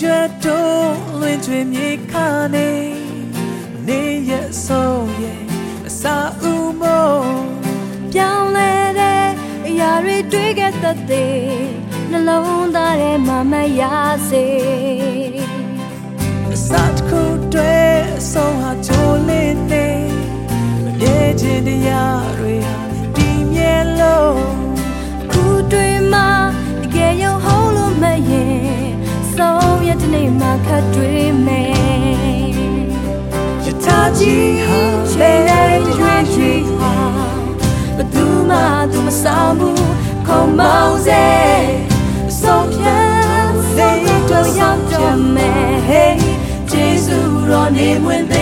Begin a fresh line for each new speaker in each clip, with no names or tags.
ရွတ်တို့လွင်ကျွေမြေခါနေနေရဆုံးရဲ့အစာဥမုံ
ပြောင်းလဲတဲ့အရာတွေတွေ့ခဲ့တတ်သေးနှလုံးသားထဲမှာမရစေ
ခတ်တွေ့မ
ယ်ရ
ထားကြီးဟာ
လေရွေ့ရွေ့ဟာဘသူမှသူမဆောင်ဘူးခေါ်မောင်းစေဆုံးဖြတ်စေတော့ရောက်ကြမ
ယ်
Hey ကျေးဇူးတော်နေ
မွင်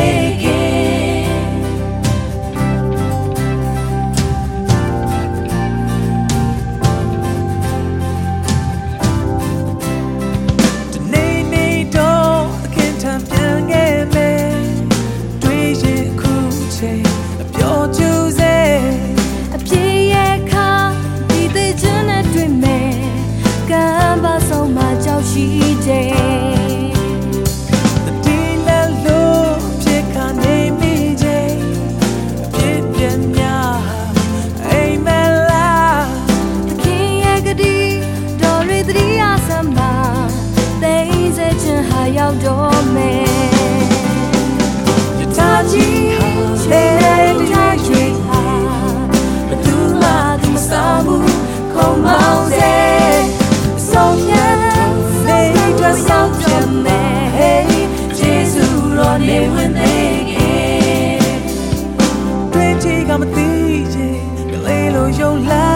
Lay low your light.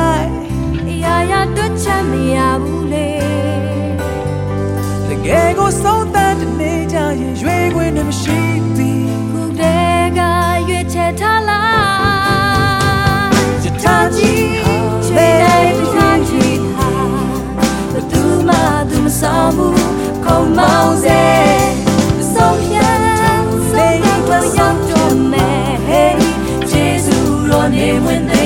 name when they